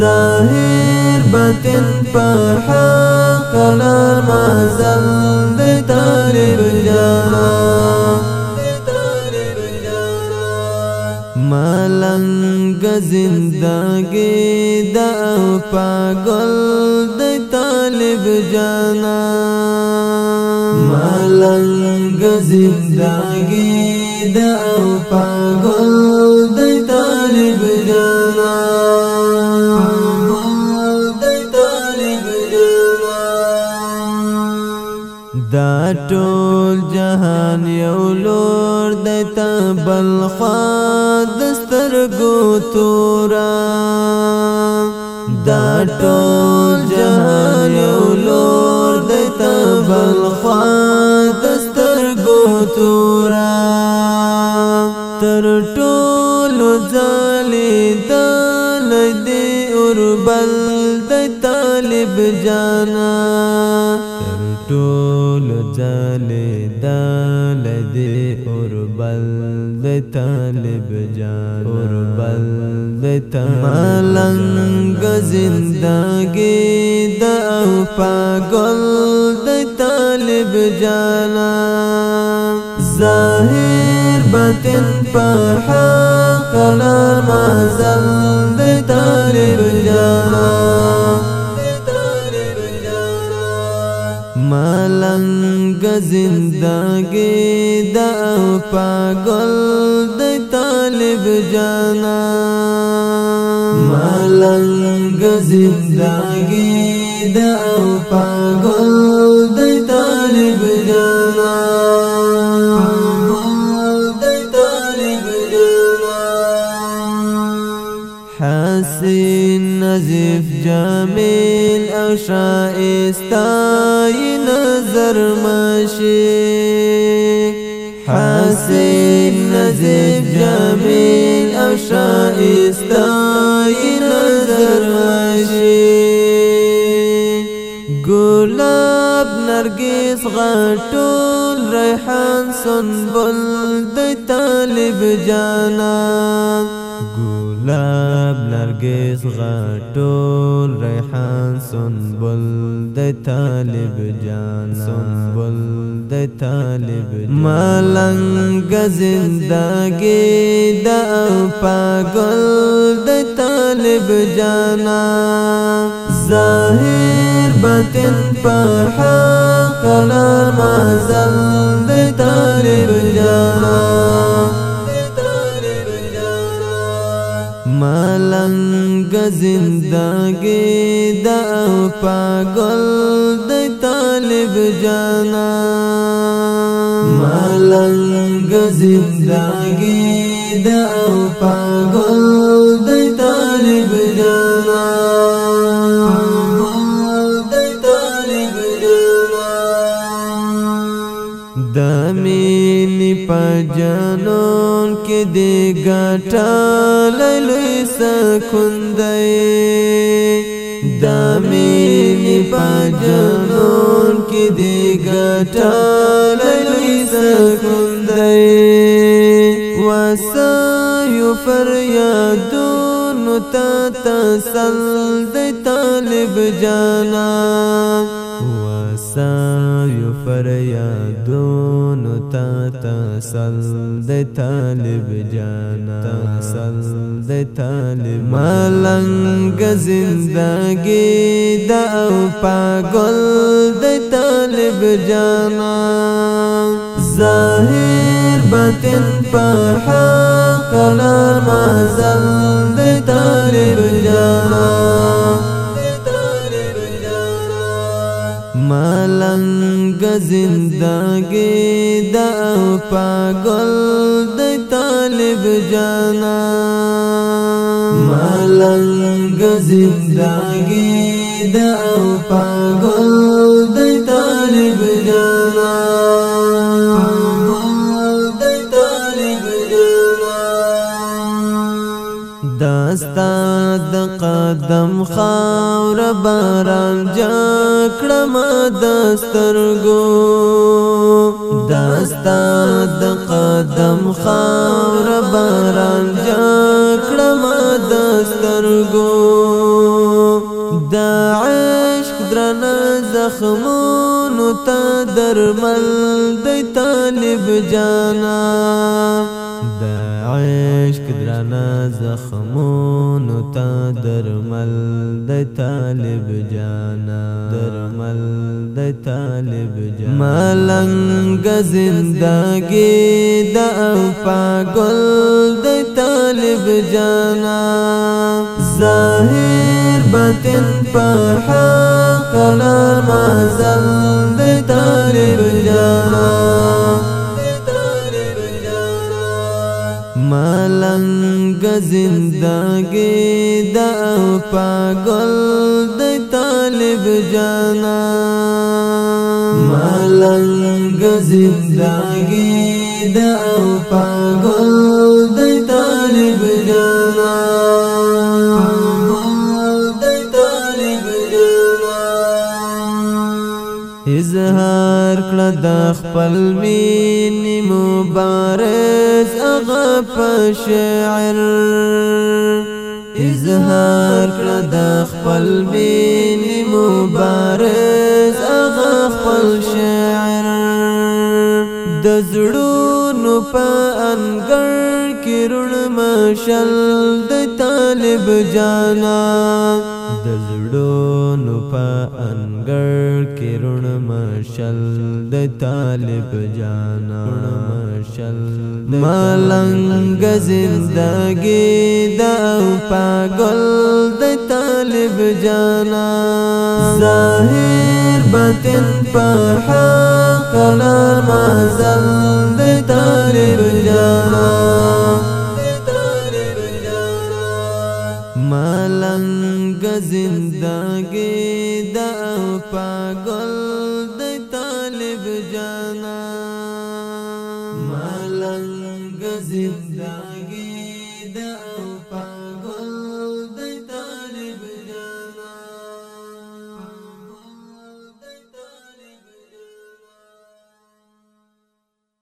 ظاهر باطن پر حق لار مازل د طالب جانا ملنګ زندګي د پاگل د طالب جانا ملنګ زندګي د پاگل د طالب جانا ټول جهان یو لور د تبل خوا دستر گو تورا دا ټول جهان یو لور د تبل خوا دستر گو تورا تر ټول ځلې دل دې اور بل د طالب جانا ټول ځلې دال دې اور بل د طالب جان اور بل د ملنګ زندګي د او پاګل د طالب جانا ظاهر باطن پر حق لا مازل د طالب جانا زندگی دا پاگل دا طالب جانا ملنگ زندگی دا پاگل دا طالب جانا حسین نزيف جميل او شائستا نظر ما عاشق حسين نزيف جميل او شایستای نظر عاشق گلاب نرگس غټول ریحان سنبل د طالب جانان ګلاب نرګس غټول ریحان سنبل د طالب جان سنبل د طالب ملنګ زندګي د پاګل د طالب جانا ظاهر باطن پر حال زندگی دا پاگل د طالب جانا ملنګ زندگی دا پاگل د طالب جانا دمین پجنون کې دی ګټل لوي سکوندې دا مې په جنون کې دی ګټلې سکندې وسایو فریادونو ته تسل د طالب جانا وساوی فریادونو تا تسل د طالب جانا تسل د طالب ملنګ زندگی د او پاگل د طالب جانا ظاهر باطن په حق لا مازل زنګ زندګي دا پاگل د طالب جانا ملنګ زندګي دا پاگل د طالب جانا داستا غم خاور باران جکړم دسترګو داستا د قدم خاور باران جکړم دسترګو د عشق درن زخمونو ته درمل د طالب جانا د عشق له زخمونو تا درمل د طالب جانا درمل د طالب جانا ملنګ زندګي د افا ګل د طالب جانا ظاهر باطن په حق لا زندگی دا پاگل د طالب جانا ملنګ زندگی دا پاگل د طالب جانا د طالب جانا درکړه د خپل مين مبارز هغه په شعر اظهار کړه د خپل مين مبارز هغه خپل شعر د زړونو په انګړ کې رڼ مشل د طالب جانا د زړونو په انګړ کې رون مشل د طالب جانا مشل ملنګ زندګي د پاگل د طالب جانا ظاهر باطن په حق لا مازل د طالب جانا زندگی دا